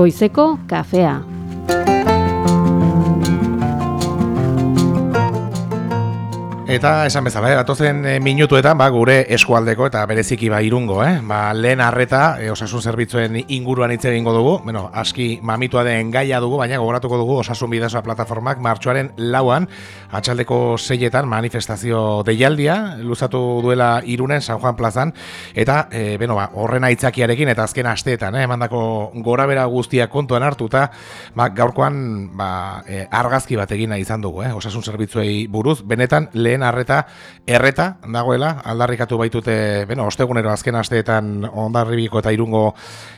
Goizeko kafea. Eta esan bezala, eh, atozen e, minutuetan ba, gure eskualdeko eta bereziki ba irungo, eh? ba, lehen arreta e, osasun zerbitzuen inguruan hitz egingo dugu, bueno, aski mamitua den gaia dugu, baina gogoratuko dugu osasun bidazoa plataformak martxoaren lauan, atxaldeko seietan manifestazio deialdia, luzatu duela irunen San Juan plazan, eta e, beno, ba, horren aitzakiarekin eta azken asteetan, eh, emandako gora bera guztia kontuan hartuta, ba, gaurkoan ba, e, argazki bat egina izan dugu, eh? osasun zerbitzuei buruz, benetan lehen lehen arreta erreta dagoela aldarrikatu baitute, bueno, ostegunero azken asteetan ondarribiko eta irungo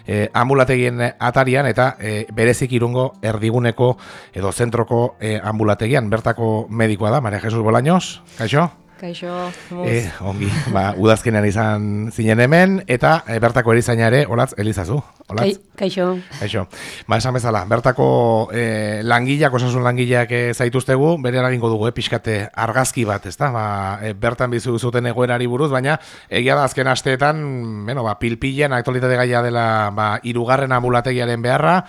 e, ambulategien atarian eta e, berezik irungo erdiguneko edo zentroko e, ambulategian bertako medikoa da Maria Jesus Bolaños. Kaixo? Kaixo, e, ongi, ba, udazkenean izan zinen hemen, eta e, bertako erizaina ere, olatz, elizazu. Olatz? kaixo. Kaixo. Ba, esan bezala, bertako e, langileak, osasun langileak e, zaituztegu, bere eragingo dugu, e, pixkate argazki bat, ezta? Ba, e, bertan bizu zuten egoerari buruz, baina egia da azken asteetan, bueno, ba, pilpilean aktualitate gaia dela ba, irugarren ambulategiaren beharra,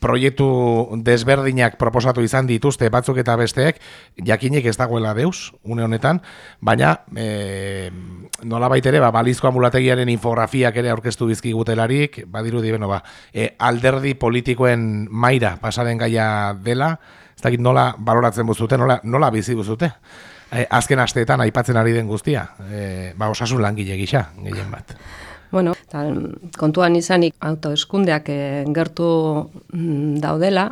proiektu desberdinak proposatu izan dituzte batzuk eta besteek, jakinek ez dagoela deus, une honetan, baina e, nola baitere, ba, balizko ambulategiaren infografiak ere aurkeztu bizkigutelarik, badirudi, beno, ba, e, alderdi politikoen maira pasaren gaia dela, ez dakit nola baloratzen buzute, nola, nola bizi buzute? E, azken asteetan aipatzen ari den guztia, e, ba, osasun langile gisa, gehien bat. Bueno, kontuan izanik autoeskundeak e, gertu mm, daudela,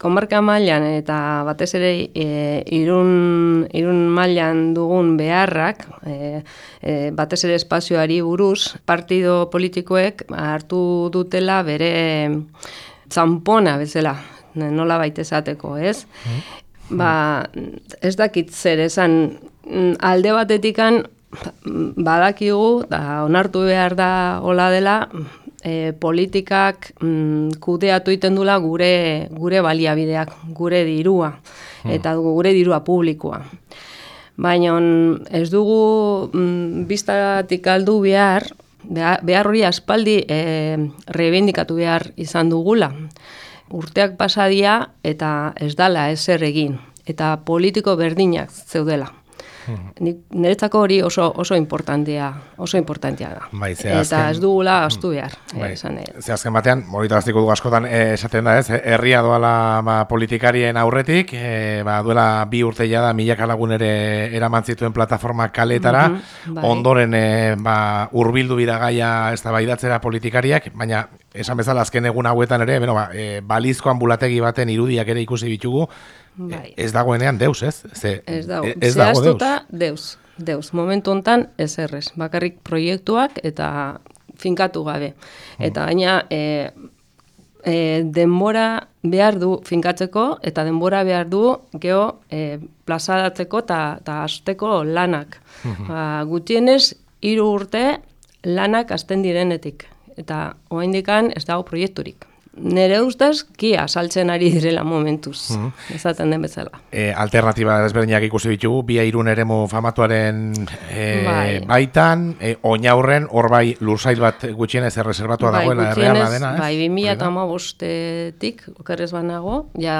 komarka mailan eta batez ere e, irun, irun mailan dugun beharrak, e, e, batez ere espazioari buruz, partido politikoek hartu dutela bere txampona bezala, nola baita esateko, ez? Mm. Ba, ez dakit zer esan alde batetikan badakigu, da onartu behar da hola dela, e, politikak mm, kudeatu iten dula gure, gure baliabideak, gure dirua, hmm. eta gure dirua publikoa. Baina ez dugu mm, biztatik aldu behar, behar hori aspaldi e, rebendikatu behar izan dugula. Urteak pasadia eta ez dala ezer egin, eta politiko berdinak zeudela. Niretzako hori oso oso importantea, oso importantea da. Bai, Eta ez dugula astu behar. Bai. Ze azken batean, morita aztiko du askotan eh, esaten da ez, herria doala ba, politikarien aurretik, e, ba, duela bi urte da milaka lagun ere eraman zituen plataforma kaletara, bai. ondoren e, ba, urbildu bira gaia ez da baidatzera politikariak, baina esan bezala azken egun hauetan ere, bueno, ba, e, balizko ambulategi baten irudiak ere ikusi bitugu, bai. ez dagoenean deus, ez? Ze, ez dago, e, ez dago deus. deus. Deus, momentu hontan ez errez, bakarrik proiektuak eta finkatu gabe. Hmm. Eta gaina, e, e, denbora behar du finkatzeko eta denbora behar du geho e, plazadatzeko eta hasteko lanak. Hmm. Ba, gutienez, hiru urte lanak azten direnetik. Eta oaindikan ez dago proiekturik. Nere ustez, kia saltzen ari direla momentuz, mm ezaten den bezala. E, alternatiba desberdinak ikusi ditugu, bi irun eremu famatuaren e, bai. baitan, e, oinaurren, hor bai lursail bat gutxien ez erreserbatua bai, dagoela erreala dena, ez? Bai, bimila eta ma bostetik, okerrez banago, ja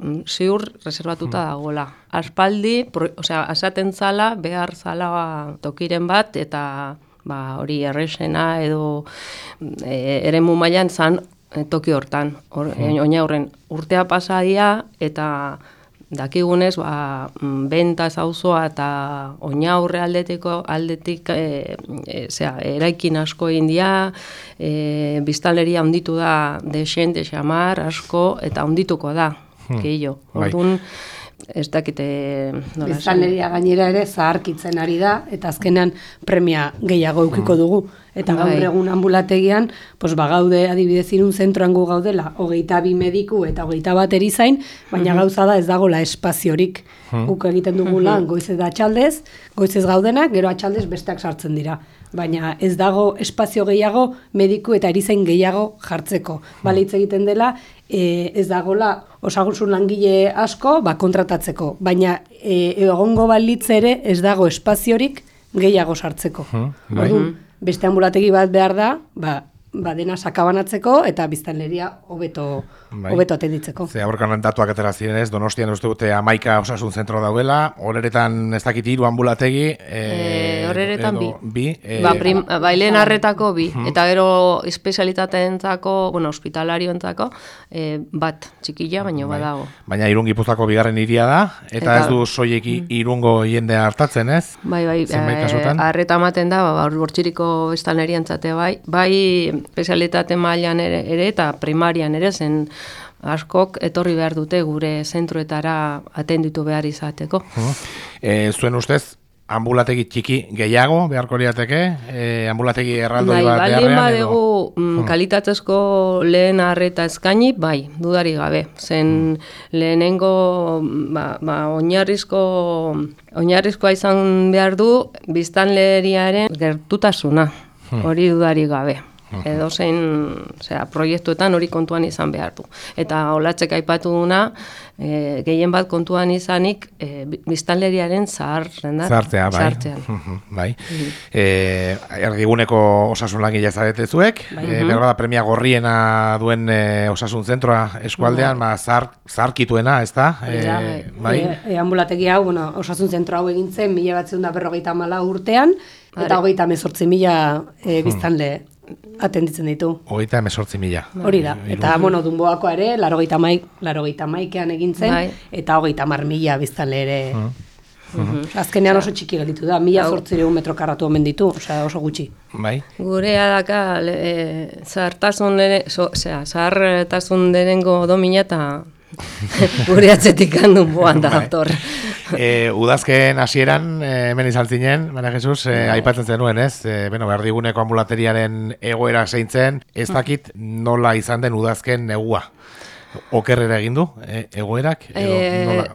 mm, ziur reservatuta mm. dagoela. Aspaldi, pro, osea, asaten zala, behar zala tokiren bat, eta ba, hori erresena edo e, eremu mailan zan toki hortan, or, hmm. oina horren urtea pasadia eta dakigunez, ba, mm, benta zauzoa eta oina horre aldetiko, aldetik e, e, zera, eraikin asko india, e, biztaleria onditu da desen, desamar, asko, eta ondituko da, hmm. keio. Bai. Ez dakite nola Biztanleria gainera ere zaharkitzen ari da eta azkenean premia gehiago eukiko mm. dugu eta gaur bai. egun ambulategian pues bagaude adibidez irun zentroan gu gaudela hogeita bi mediku eta hogeita bat erizain baina mm gauza da ez dagola espaziorik mm guk egiten dugu lan goiz eta atxaldez goizez gaudenak gero atxaldez besteak sartzen dira baina ez dago espazio gehiago mediku eta erizain gehiago jartzeko. Balitz egiten dela, e, ez dagola osagunzun langile asko ba, kontratatzeko, baina e, egongo balitz ere ez dago espaziorik gehiago sartzeko. Uh bai. beste ambulategi bat behar da, ba, ba, dena sakabanatzeko eta biztanleria hobeto Bai. hobeto atenditzeko. Ze aurkan datuak atera ziren ez, Donostian uste dute amaika osasun zentro dauela, horeretan ez dakit hiru ambulategi. E, horeretan edo bi. e, ba, prim, bailen arretako bi, eta gero espezialitateentzako, bueno, hospitalarioentzako, e, bat, txikila, baino badago. Baina irun gipuzkoako bigarren hiria da, eta, Eta- ez du soiek i- irungo jendea hartatzen ez? Bai, bai, Zenbait eh, kasutan? arreta ematen da, ba, bortxiriko estaleriantzate bai, bai espezialitate mailan ere, ere eta primarian ere zen askok etorri behar dute gure zentroetara atenditu behar izateko. E, zuen ustez, ambulategi txiki gehiago beharko liateke, e, ambulategi erraldoi Bai, bat beharrean, edo- badegu mm, kalitatezko lehen arreta eskaini, bai, dudari gabe. Zen lehenengo ba, ba, oinarrizko oinarrizkoa izan behar du biztanleriaren gertutasuna. Hori dudari gabe. Edo zein, osea, proiektuetan hori kontuan izan behar du. Eta olatzek aipatu duna, e, gehien bat kontuan izanik, e, bi- biztanleriaren zaharren da. Zartzea, bai. Zahartzean. Mhm, bai. E, erdiguneko osasun langile zarete zuek, Bai. e, behar bada premia gorriena duen e, osasun zentroa eskualdean, ba, zar, zarkituena, ez da? E, Ja, bai. E, e, ambulategi hau, bueno, osasun zentro hau egin zen, mila batzen da berrogeita mala urtean, eta hogeita mezortzi mila e, biztanle atenditzen ditu. Hogeita emesortzi mila. Hori da, eta bueno, dunboakoa ere, larogeita maik, larogeita maikean egin zen, Bai. eta hogeita mar mila biztanle ere. Osea, Azkenean oso txiki gelditu da, mila zortzireun metro karratu omen ditu, osea, oso gutxi. Bai. Gurea daka e, zahartasun ere, so, osea, zahartasun denengo domina eta gure atzetik handun boan da Bai. dator. E, udazken hasieran e, hemen izan zinen, Maria Jesus, e, aipatzen zenuen, ez? E, bueno, berdiguneko ambulateriaren egoera zeintzen, ez dakit nola izan den udazken negua. Okerrera egin du, e, egoerak? Edo, E, nola?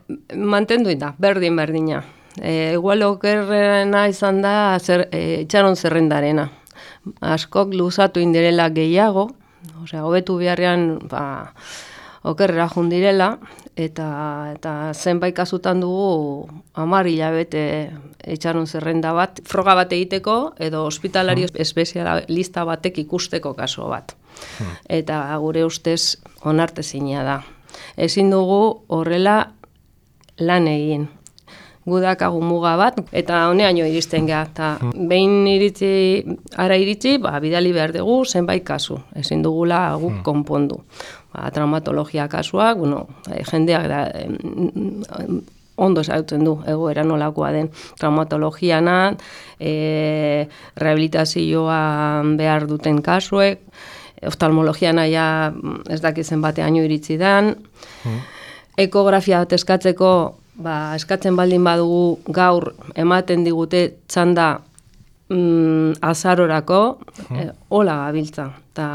mantendu da, berdin berdina. E, igual okerrena izan da zer, e, itxaron zerrendarena. Askok luzatu indirela gehiago, osea, hobetu beharrean ba, okerrera jundirela, eta, eta zenbait kasutan dugu amar hilabete itxaron zerrenda bat, froga bat egiteko, edo ospitalario espezialista batek ikusteko kaso bat. Eta gure ustez onartezina da. Ezin dugu horrela lan egin. Gudakagu muga bat, eta honeaino iristen geha. Eta behin iritzi, ara iritzi, ba, bidali behar dugu zenbait kasu. Ezin dugula guk konpondu. Ba, traumatologia kasuak, bueno, eh, jendeak da, ondo ezagutzen du egoera nolakoa den traumatologiana, e, rehabilitazioa behar duten kasuek, oftalmologiana ja mm, ez dakizen bateaino iritsi dan, ekografia bat eskatzeko, ba, eskatzen baldin badugu gaur ematen digute txanda mm, azarorako, e, hola gabiltza, eta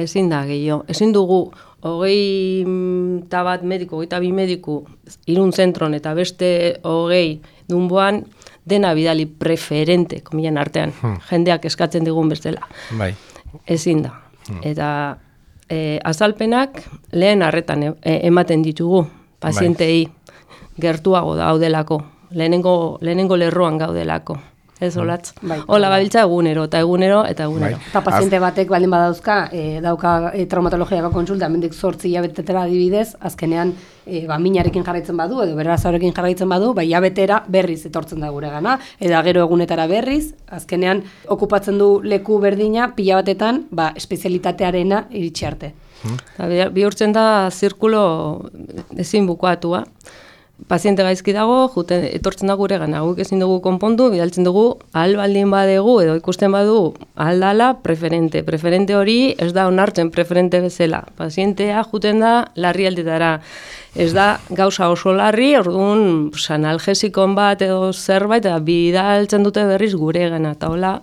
ezin da gehiago. Ezin dugu hogei mm, ta bat mediku, hogeita bi mediku irun zentron eta beste hogei dunboan dena bidali preferente, komilan artean, jendeak eskatzen digun bestela Bai. ezin da. Eta e, azalpenak lehen harretan e, e, ematen ditugu pazientei gertuago daudelako. Lehenengo, lehenengo lerroan gaudelako. Ez olatz? Bai. Hola gabiltza egunero, eta egunero, eta egunero. Bai. Eta paziente batek baldin badauzka, e, dauka e, traumatologiako konsulta, mendik zortzi hilabetetera adibidez, azkenean e, ba, minarekin jarraitzen badu, edo berrazarekin jarraitzen badu, ba, hilabetera berriz etortzen da gure gana, eta gero egunetara berriz, azkenean okupatzen du leku berdina, pila batetan, ba, espezialitatearena iritsi arte. Eta bi- bihurtzen da zirkulo ezin bukatua. Paziente gaizki dago, juten, etortzen da gure gana, guk ezin dugu konpondu, bidaltzen dugu, ahal baldin badegu, edo ikusten badu, ahal dala preferente. Preferente hori ez da onartzen preferente bezala. Pazientea juten da larrialdetara. Ez da gauza oso larri, orduan pues, analgesikon bat edo zerbait, eta bidaltzen dute berriz gure gana, eta hola,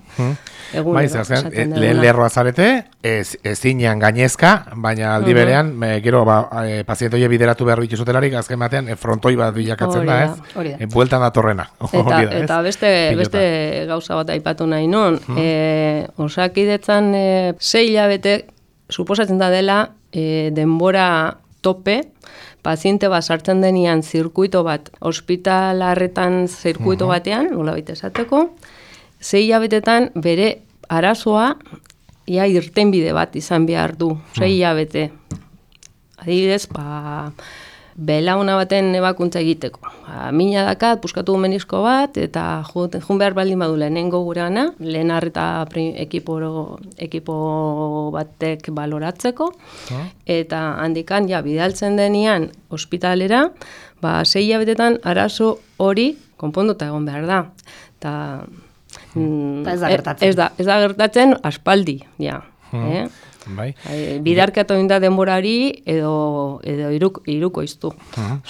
egun Bai, zehazken, lehen lerroa zarete, ez, ezinean gainezka, baina aldi berean, me, gero, ba, e, paziente horiek bideratu behar ditu zutelarik, azken batean, e, frontoi bat bilakatzen da, ez? hori da. E, bueltan datorrena. Eta, da, eta beste, Pilota. beste gauza bat aipatu nahi non. E, osakidetzan e, sei hilabete suposatzen da dela e, denbora tope, paziente bat sartzen denian zirkuito bat, ospitalarretan zirkuito batean, nola baita esateko, sei hilabetetan bere arazoa ia irtenbide bat izan behar du, sei hilabete. Adibidez, ba, belauna baten ebakuntza egiteko. Ba, mina dakat, puskatu menisko bat, eta jun, jun behar baldin badu lehenengo gurana, lehen arreta pri- ekipo, ekipo batek baloratzeko, eta handikan, ja, bidaltzen denian ospitalera, ba, sei hilabetetan arazo hori konponduta egon behar da. Ta, mm, Ta ez da e- gertatzen. Ez da, ez da gertatzen aspaldi, ja. Eh? Bai. Bai, Bidarkatu egin da denborari edo, edo iruk, iruko iztu.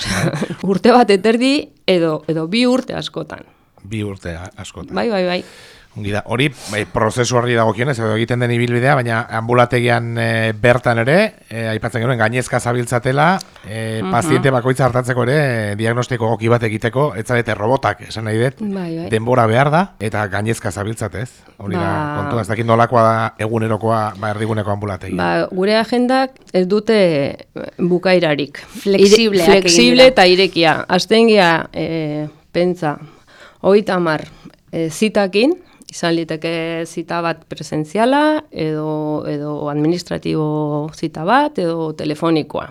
urte bat eterdi edo, edo bi urte askotan. Bi urte askotan. Bai, bai, bai. Ongi da, hori bai, prozesu horri dagokionez edo egiten den ibilbidea, baina ambulategian e, bertan ere, e, aipatzen genuen gainezka zabiltzatela, e, paziente bakoitza hartatzeko ere e, diagnostiko goki bat egiteko, ez zarete robotak, esan nahi dut, Bai, bai. denbora behar da, eta gainezka zabiltzatez. Hori da, Ba- kontua, ez dakit nolakoa da egunerokoa, ba, erdiguneko ambulategia. Ba, gure agendak ez dute bukairarik. Flexible dira. eta irekia. Aztengia, e, pentsa, hogeita hamar e, zitakin, izan liteke zita bat presentziala, edo, edo administratibo zita bat, edo telefonikoa.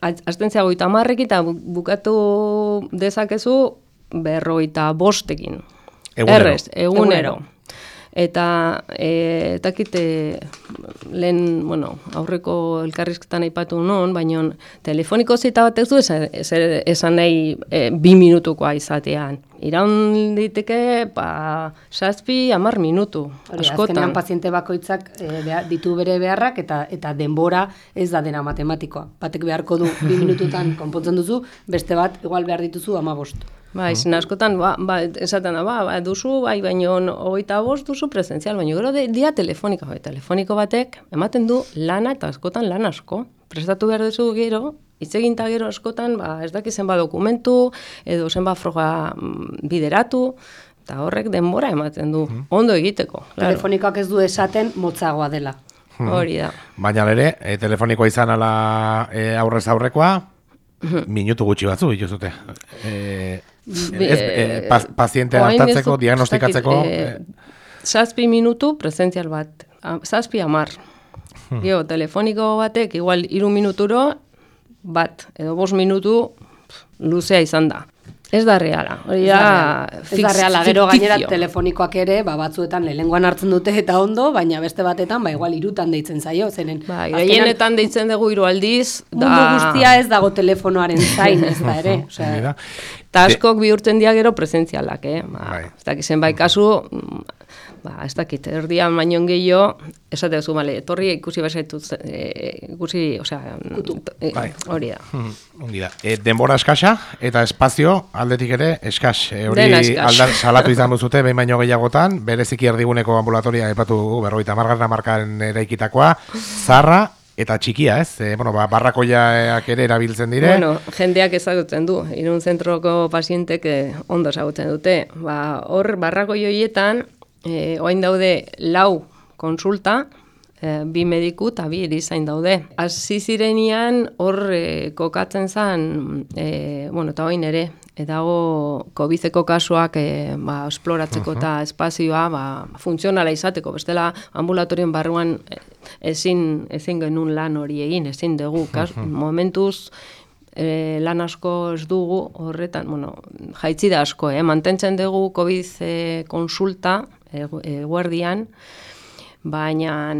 Az- Azten zea hogeita hamarrekin eta bu- bukatu dezakezu berrogeita bostekin. Egunero. Errez, egunero. Eta e, etakite lehen, bueno, aurreko elkarrizketan aipatu non, baina telefoniko zita bat ez du esan, nahi e, bi minutukoa izatean. Iraun diteke, ba, saspi, amar minutu, Hori, askotan. azkenean paziente bakoitzak e, behar, ditu bere beharrak eta eta denbora ez da dena matematikoa. Batek beharko du bi minututan konpontzen duzu, beste bat igual behar dituzu amabost. Bai, zen askotan, ba, ba, esaten da, ba, ba, duzu, bai, baino hogeita bost duzu presentzial, baino gero de, dia telefonika, bai, telefoniko batek ematen du lana eta askotan lan asko. Prestatu behar duzu gero, hitz egin ta gero askotan, ba, ez daki zenba dokumentu, edo zenba froga mm, bideratu, eta horrek denbora ematen du, ondo egiteko. Claro. Telefonikoak ez du esaten motzagoa dela. Hori da. Baina ere, e, telefonikoa izan ala e, aurrez aurrekoa, minutu gutxi batzu dituzute. E, ez, e, paz, pazientea Orain ez hartatzeko, dut- diagnostikatzeko, e, eh, zazpi minutu presentzial bat, zazpi amar. Hmm. Gero, telefoniko batek, igual, iru minuturo, bat, edo bost minutu, luzea izan da. Ez da reala, hori Ez da. Ez da reala, gero gainera telefonikoak ere, ba, batzuetan lehengoan hartzen dute eta ondo, baina beste batetan, ba, igual irutan deitzen zaio, zenen. Azkenean gehienetan deitzen dugu hiru aldiz, da... mundu guztia ez dago telefonoaren zain, ez da ere. Osea. Eta askok bihurtzen dira gero presentzialak, eh? Ba, Bai. ez dakit zenbait kasu, ba, ez dakit, erdian baino gehiago, esate duzu, bale, etorri ikusi basaitu, e, ikusi, osea, e, Bai. hori da. Hmm, ongi da. E, denbora eskasa eta espazio aldetik ere eskas. E, hori aldar, salatu izan duzute behin baino gehiagotan, bereziki erdiguneko ambulatoria epatu berroita margarna markaren eraikitakoa, zarra eta txikia, ez? E, bueno, ba, barrakoiak ere erabiltzen dire. Bueno, jendeak ezagutzen du, irun zentroko pazientek eh, ondo ezagutzen dute. Ba, hor, barrako joietan, eh, oain daude lau konsulta, eh, bi mediku eta bi erizain daude. Hasi zirenian hor eh, kokatzen zen, eh, bueno, eta oain ere, eta dago COVID-eko kasuak eh, ba, esploratzeko eta espazioa ba, funtzionala izateko. Bestela ambulatorien barruan eh, ezin, ezin genuen lan hori egin, ezin dugu. Kas, momentuz, e, lan asko ez dugu horretan, bueno, jaitzi da asko, eh? mantentzen dugu COVID e, konsulta e, eguerdian, baina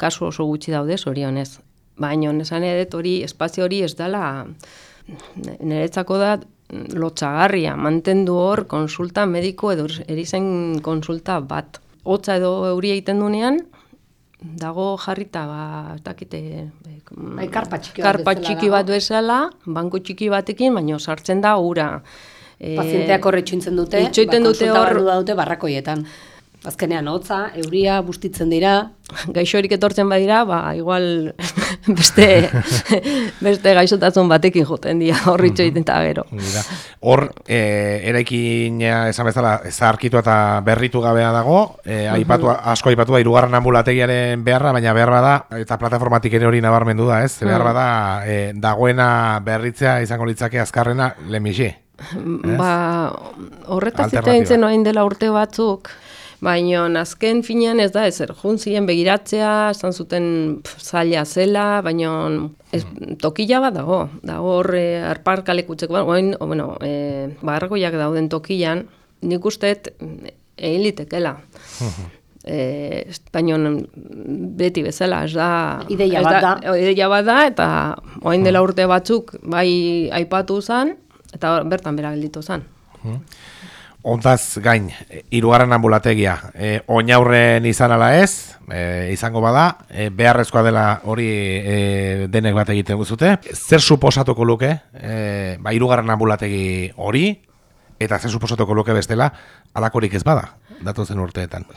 kasu oso gutxi daude zorionez. Baina esan edet hori, espazio hori ez dela, niretzako da lotxagarria, mantendu hor konsulta mediko edo erizen konsulta bat. Hotza edo euria egiten dunean, dago jarrita, ba, ez dakite... Bai, karpa txiki bat karpa txiki bat bezala, banko txiki batekin, baina sartzen da ura. E, Pazienteak horre itxointzen dute, ba, dute hor- dute barrakoietan. Azkenean hotza, euria, bustitzen dira, gaixorik etortzen badira, ba, igual beste, beste gaixotasun batekin joten dira horri itxoiten eta gero. Da. Hor, e, eraikina esan bezala zaharkitu eta berritu gabea dago, e, aipatu, asko aipatu da, irugarren ambulategiaren beharra, baina behar bada, eta plataformatik ere hori nabarmendu da, ez? Behar bada, e, dagoena berritzea izango litzake azkarrena lemixi. Ba, horretaz Alternatiba. ziten zen orain dela urte batzuk, Baina azken finean ez da ezer, jun ziren begiratzea, esan zuten zaila zela, baina ez, tokila bat dago, dago horre arparkalekutzeko, bat, o, bueno, e, barragoiak dauden tokilan, nik usteet egin litekela. E, baina beti bezala, ez da... Ideia bat da. Ideia bat da, eta oain dela urte batzuk bai aipatu zen, eta bertan bera gelditu zen. Ontaz gain, hirugarren ambulategia, e, oinaurren izan ala ez, e, izango bada, e, beharrezkoa dela hori e, denek bat egiten guzute. Zer suposatuko luke, e, ba, hirugarren ambulategi hori, eta zer suposatuko luke bestela, alakorik ez bada, datozen urteetan.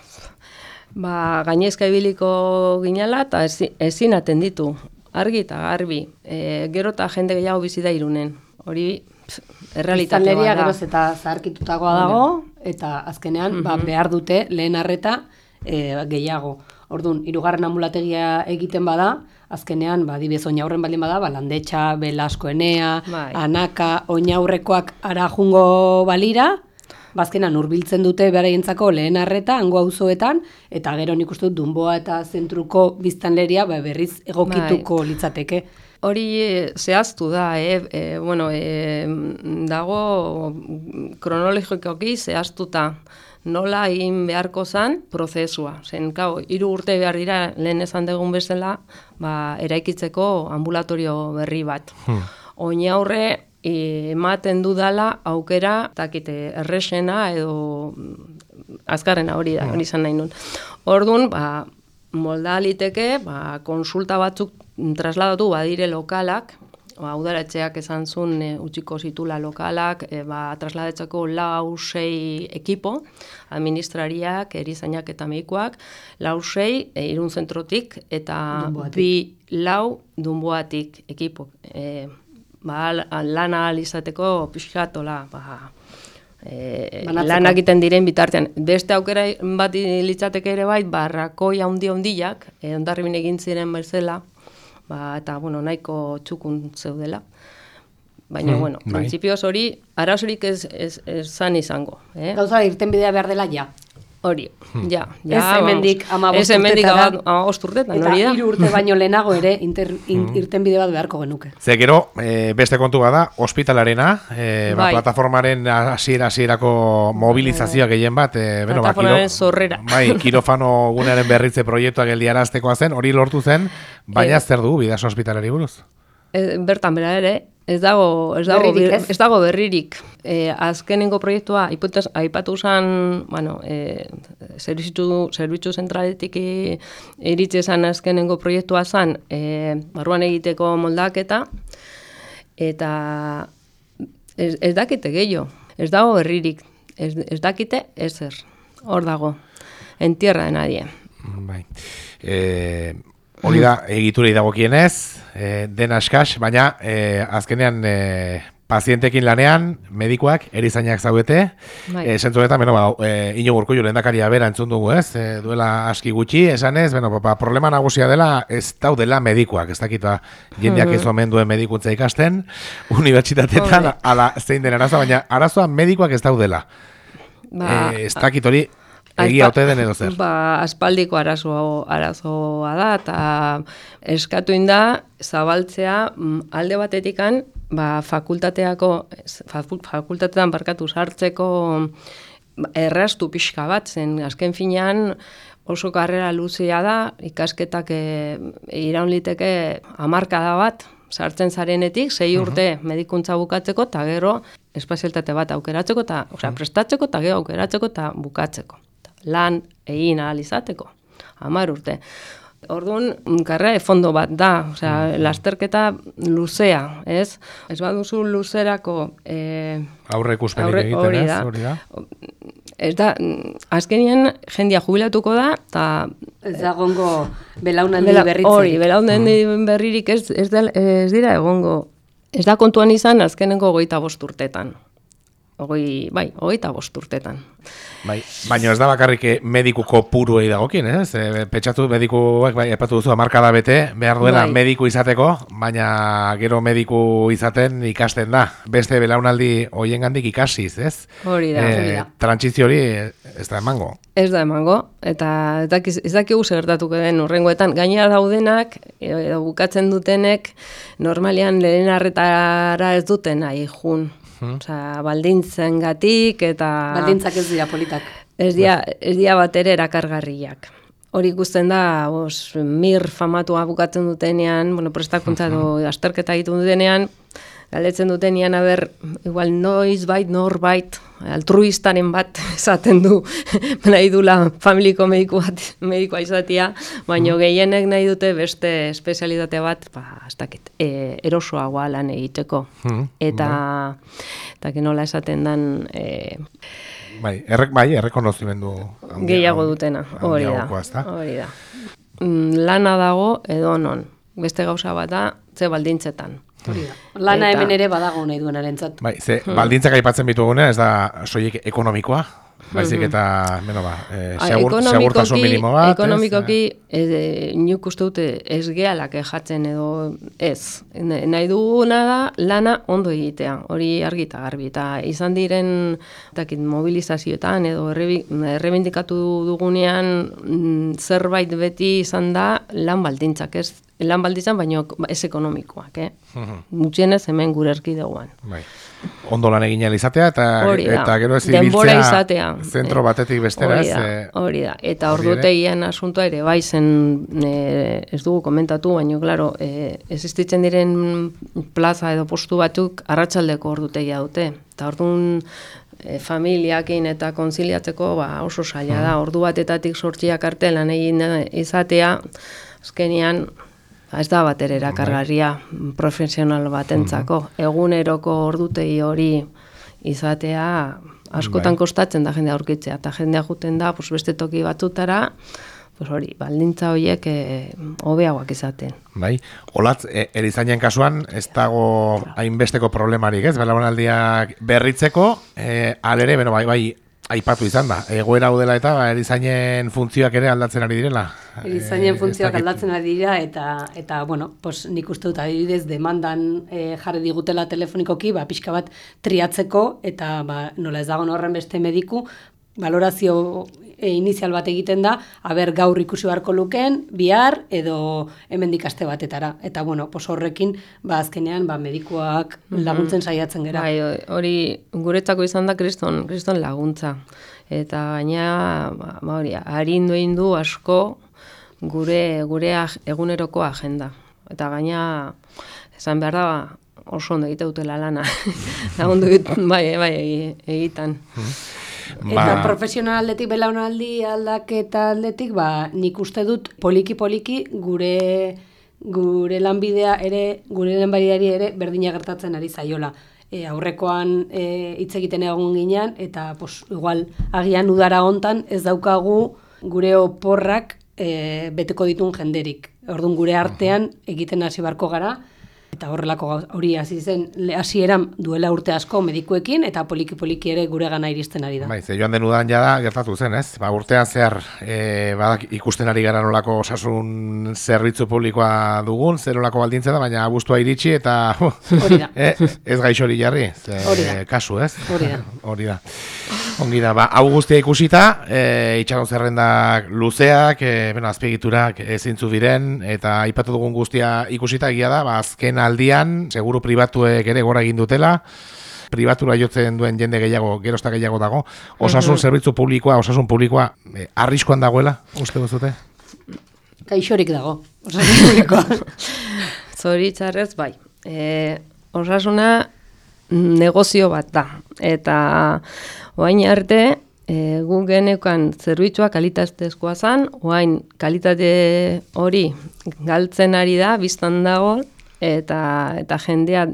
Ba, gainezka ibiliko ginala eta ezi- ezin atenditu. Argi eta garbi. E, gero eta jende gehiago bizi da irunen. Hori pff, errealitate Biztanleria bat da. geroz eta zaharkitutagoa dago, eta azkenean ba, behar dute lehen arreta e, gehiago. Orduan, hirugarren ambulategia egiten bada, azkenean, ba, dibez oinaurren baldin bada, ba, landetxa, belasko enea, Bai. anaka, oinaurrekoak ara jungo balira, bazkenan hurbiltzen dute beraientzako lehen arreta hango auzoetan eta gero nik uste dut Dunboa eta zentruko biztanleria ba, berriz egokituko litzateke. Hori eh, zehaztu da, eh? e, bueno, e, dago kronologikoki zehaztuta nola egin beharko zen prozesua. Zen, kau, hiru urte behar dira lehen esan dugun bezala, ba, eraikitzeko ambulatorio berri bat. Oin aurre, e, ematen dudala aukera, takite, erresena edo azkarrena hori da, hori izan nahi nun. Orduan, ba, molda liteke, ba, konsulta batzuk trasladatu badire lokalak, ba, udaratxeak esan zuen e, utziko zitula lokalak, e, ba, trasladatzeko lau sei ekipo, administrariak, erizainak eta medikoak, lau sei e, irun zentrotik eta Dunboatik. bi lau dunboatik ekipo. E, ba, lana ahal izateko pixkatola, ba, e, lan egiten diren bitartean. Beste aukera bat litzateke ere bai, barrakoi handi handiak, e, ondarribin egin ziren bezala, ba, eta bueno, nahiko txukun zeudela. Baina, Mm, bueno, bai. hori, arazorik ez, ez, ez zan izango. Eh? Gauza irtenbidea behar dela ja. Hori, ja. Ez ja hemendik vamos. hamabost Ez hemendik ama- urtetan, Eta hori da. hiru urte baino lehenago ere inter, in, irtenbide bat beharko genuke. Ze gero, e, beste kontu bada, ospitalarena, e, ba, Bai. plataformaren hasiera hasierako mobilizazioa gehien bat, e, bueno, ba, Plataformaren zorrera. Bai, kirofano gunearen berritze proiektua geldiaraztekoa zen, hori lortu zen, baina Eh. zer du bidaso ospitalari buruz? E, bertan bera ere, ez dago, ez dago, Berririk, ez? ez dago berririk. E, azkenengo proiektua, iputez, aipatu zen, bueno, e, zerbitzu, zerbitzu zentraletik iritsi zen azkenengo proiektua zen, e, barruan egiteko moldaketa, eta ez, ez dakite gehiago, ez dago berririk, ez, ez dakite ezer, hor dago, en tierra de nadie. Bai. E, hori da, egiturei dagokienez, e, dena eskaz, baina e, azkenean e, pazientekin lanean, medikoak, erizainak zaudete, Bai. e, zentzu honetan, bueno, ba, e, ino gurkullu lehendakaria bera entzun dugu, ez? E, duela aski gutxi, esan ez, bueno, ba, problema nagusia dela, ez daudela medikoak, ez dakita jendeak ez omen duen medikuntza ikasten, unibertsitateetan, ala zein den arazoa, baina arazoa medikoak ez daudela. Ba, e, ez dakit hori, egia ote den edo zer. Ba, aspaldiko arazo, arazoa da, eta eskatu inda zabaltzea mm, alde batetikan, ba, fakultateako, faku- fakultatean barkatu sartzeko ba, erraztu pixka bat, zen azken finean oso karrera luzea da, ikasketak e, iraun liteke hamarkada bat, sartzen zarenetik, sei urte medikuntza bukatzeko, eta gero espazialtate bat aukeratzeko, eta, osea, prestatzeko, eta gero aukeratzeko, eta bukatzeko. Lan egin ahal izateko, hamar urte. Orduan, karrera de fondo bat da, osea, lasterketa luzea, ez? Ez baduzu luzerako... Eh, Aurre ikuspenik Aurre- egiten, hori da. Hori da. ez da, azkenean jendia jubilatuko da, eta Ez da gongo belaunaldi Bela- berritzen. Hori, belaunden berririk ez, ez, del- ez dira egongo. Ez da kontuan izan azkenengo goita bost urtetan. Hogei, bai, hogei eta bost urtetan. Bai, baina ez da bakarrik eh, medikuko puruei dagokien, ez? E, pentsatu medikuak, bai, epatu duzu, amarkada bete, behar duela Bai. mediku izateko, baina gero mediku izaten ikasten da. Beste belaunaldi hoien gandik ikasiz, ez? Hori da, Eh, hori da. Trantsizio hori eh, ez da emango. Ez da emango, eta ez dakiz- ez dakigu zer gertatuko den urrengoetan. Gainera daudenak, edo bukatzen dutenek, normalian lehen arretara ez duten nahi jun. Osea, baldintzen gatik eta... Baldintzak ez dira politak. Ez dia, ez dia bat ere erakargarriak. Hori ikusten da, os, mir famatua bukatzen dutenean, bueno, prestakuntza edo azterketa egiten dutenean, galdetzen dutenean, aber, igual noiz bait, norbait, altruistaren bat esaten du, nahi dula familiko mediku bat, medikoa izatea, baino gehienek nahi dute beste espezialitate bat, ba, ez dakit, e, erosoagoa lan egiteko. Eta, eta nola esaten dan, e, Bai, errek, bai, errekonozimendu gehiago dutena, hori da. Hori da. Mm, lana dago edo non. Beste gauza bat da, ze baldintzetan. Hori da. Lana Eta- hemen ere badago nahi duenarentzat. Bai, ze, baldintzak aipatzen bitugunean, ez da soilik ekonomikoa, baizik eta, beno ba, eh, Ah, segur, segurtasun minimo bat, ez? ekonomikoki e, nik uste dute ez gehalak jatzen edo ez. Na- Nahi duguna da lana ondo egitea, hori argi eta garbi. Eta izan diren dakit, mobilizazioetan edo errebi- errebindikatu dugunean mm, zerbait beti izan da lan baldintzak ez. Lan baldintzak baino ez ekonomikoak, eh? Gutxienez hemen gure erkidegoan. Bai. Ondo lan egin izatea eta eta gero ez ibiltzea izatea. zentro Eh, batetik bestera, hori ez? da, eh, hori da. Eta ordutegien asuntoa ere bai zen e, ez dugu komentatu, baina claro, e, existitzen diren plaza edo postu batzuk arratsaldeko ordutegia dute. Eta ordun e, familiakin eta konziliatzeko ba, oso zaila da. Ordu batetatik sortziak arte lan egin eh, izatea, azkenean ez da bat ere erakargarria profesional batentzako. Eguneroko ordutegi hori izatea askotan kostatzen da jendea aurkitzea eta jendea juten da pues, beste toki batzutara pues hori, baldintza horiek eh, hobeagoak izaten. Bai, olatz, e, erizainen kasuan, ez dago hainbesteko problemarik, ez? Belaunaldiak berritzeko, e, alere, beno, bai, bai, aipatu izan da. Egoera hau dela eta ba, erizainen funtzioak ere aldatzen ari direla. Erizainen Eh, funtzioak dakit. aldatzen ari dira eta eta bueno, pues nik uste dut adibidez demandan e, jarri digutela telefonikoki, ba pixka bat triatzeko eta ba nola ez dagoen horren beste mediku valorazio e, inizial bat egiten da, aber gaur ikusi beharko lukeen, bihar edo hemendik aste batetara. Eta bueno, pues horrekin ba azkenean ba medikuak laguntzen saiatzen gera. Bai, hori guretzako izan da kriston, kriston laguntza. Eta gaina, ba, ba hori, arindu egin du asko gure, gure ag- eguneroko agenda. Eta gaina, esan behar da, ba, oso ondo egite dutela lana. Lagundu bai, bai, egi- egitan. Eta Ba- profesional aldetik, belaunaldi aldaketa aldetik, ba, nik uste dut poliki-poliki gure gure lanbidea ere, gure lanbidari ere berdina gertatzen ari zaiola. E, aurrekoan e, hitz egiten egon ginean, eta pos, igual agian udara hontan ez daukagu gure oporrak e, beteko ditun jenderik. Orduan gure artean egiten hasi barko gara, eta horrelako hori hasi zen hasieran duela urte asko medikuekin, eta poliki-poliki ere gure gana iristen ari da. Bai, ze joan den udan jada gertatu zen, ez? Ba, urtean zehar e, badak ikusten ari gara nolako osasun zerbitzu publikoa dugun, zer nolako baldintza da, baina abuztua iritsi eta Hori da. e, ez gaixori jarri, ze, Hori da. kasu, ez? Hori da. Hori da. Ongi da, ba, hau guztia ikusita, e, itxaron zerrendak luzeak, e, bueno, azpiegiturak ezintzu diren, eta aipatu dugun guztia ikusita egia da, ba, azken aldian, seguru pribatuek ere gora egin dutela, pribatura jotzen duen jende gehiago, gerozta gehiago dago, osasun zerbitzu publikoa, osasun publikoa, e, arriskoan dagoela, uste duzute? Gaixorik dago, osasun publikoa. Zoritzarrez, bai. E, osasuna negozio bat da. Eta oain arte, e, gu geneukan zerbitzua kalitatezkoa zan, oain kalitate hori galtzen ari da, biztan dago, eta eta jendea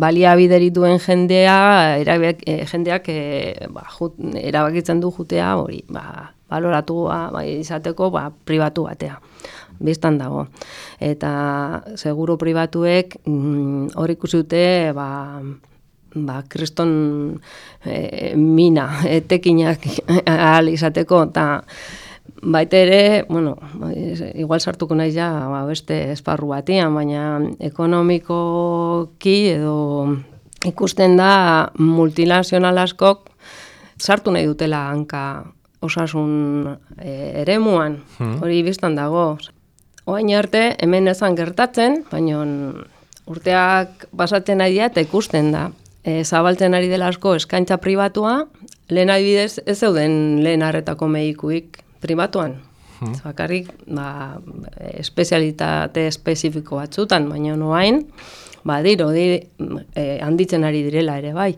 baliabideri duen jendea erabek, e, jendeak e, ba, jut, erabakitzen du jutea hori ba, baloratu bai, izateko ba, pribatu batea biztan dago. Eta seguro pribatuek mm, hor ikusi dute ba, ba, kriston e, mina, etekinak ahal izateko, eta baita ere, bueno, igual sartuko naiz ja ba, beste esparru batian, baina ekonomikoki edo ikusten da multinazional askok sartu nahi dutela hanka osasun e, eremuan, hmm. hori biztan dago. Oain arte, hemen ezan gertatzen, baina urteak basatzen ari eta ikusten da. E, zabaltzen ari dela asko eskaintza pribatua, lehen adibidez ez zeuden lehen arretako medikuik pribatuan. Hmm. Bakarrik, ba, espezialitate espezifiko batzutan, baina noain, ba, diro, di, e, handitzen ari direla ere bai.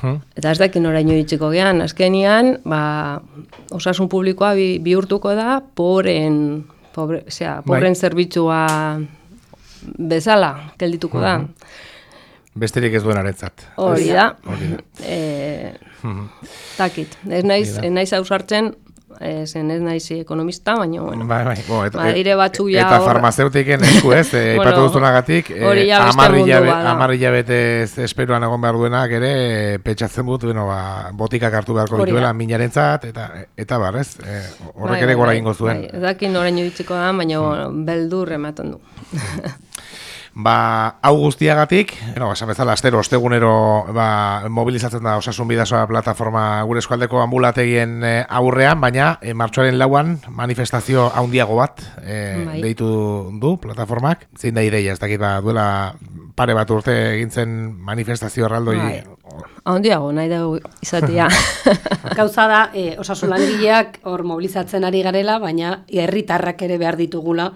Hmm. Eta ez dakin oraino ditxiko gehan, azkenian, ba, osasun publikoa bi, bihurtuko da, poren, pobre, sea, bai. poren zerbitzua bezala, keldituko da. Besterik ez duen aretzat. Hori da. E, takit. Ez naiz, ez naiz ausartzen, zen ez naiz ekonomista, baina, bueno, bai, bai, bo, et, badire batzu ja Eta farmazeutiken esku ez, e, bueno, ipatu duzunagatik, e, amarrilla betez esperuan egon behar duenak ere, petxatzen dut, bueno, ba, botikak hartu beharko dituela, minaren zat, eta, eta bar, ez, e, horrek bai, ere gora bai, ingo zuen. Bai, edakin orain ditziko da, baina hmm. beldur ematen du. Ba, hau guztiagatik, no, esan bezala, astero, ostegunero ba, mobilizatzen da osasun bidazoa plataforma gure eskualdeko ambulategien e, aurrean, baina e, martxoaren lauan manifestazio haundiago bat e, deitu du plataformak. Zein da ideia, ez dakit ba, duela pare bat urte egintzen manifestazio erraldoi. Bai. Haundiago, nahi da izatea. Gauza da, e, osasun langileak hor mobilizatzen ari garela, baina herritarrak ere behar ditugula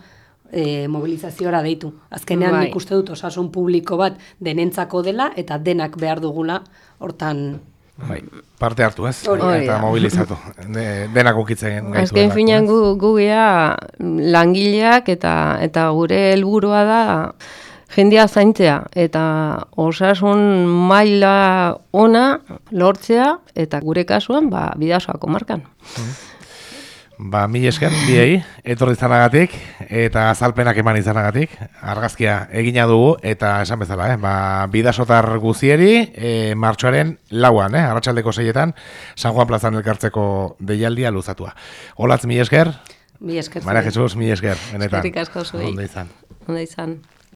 e, mobilizaziora deitu. Azkenean bai. ikuste dut osasun publiko bat denentzako dela eta denak behar dugula hortan Bai, parte hartu ez, eta mobilizatu, de, denak ukitzen gaitu. Azken finean gu, gu langileak eta eta gure helburua da jendia zaintzea eta osasun maila ona lortzea eta gure kasuan ba, bidazoako markan. Mm. Ba, mi esker, biei, etorri zanagatik, eta azalpenak eman izanagatik, argazkia egina dugu, eta esan bezala, eh? ba, bidasotar guzieri, e, martxoaren lauan, eh? arratsaldeko zeietan, San Juan plazan elkartzeko deialdia luzatua. Olatz, mi esker? Mi esker. Maria Jesus, mi esker. Eskerrik asko zui. Onda izan. Onda izan.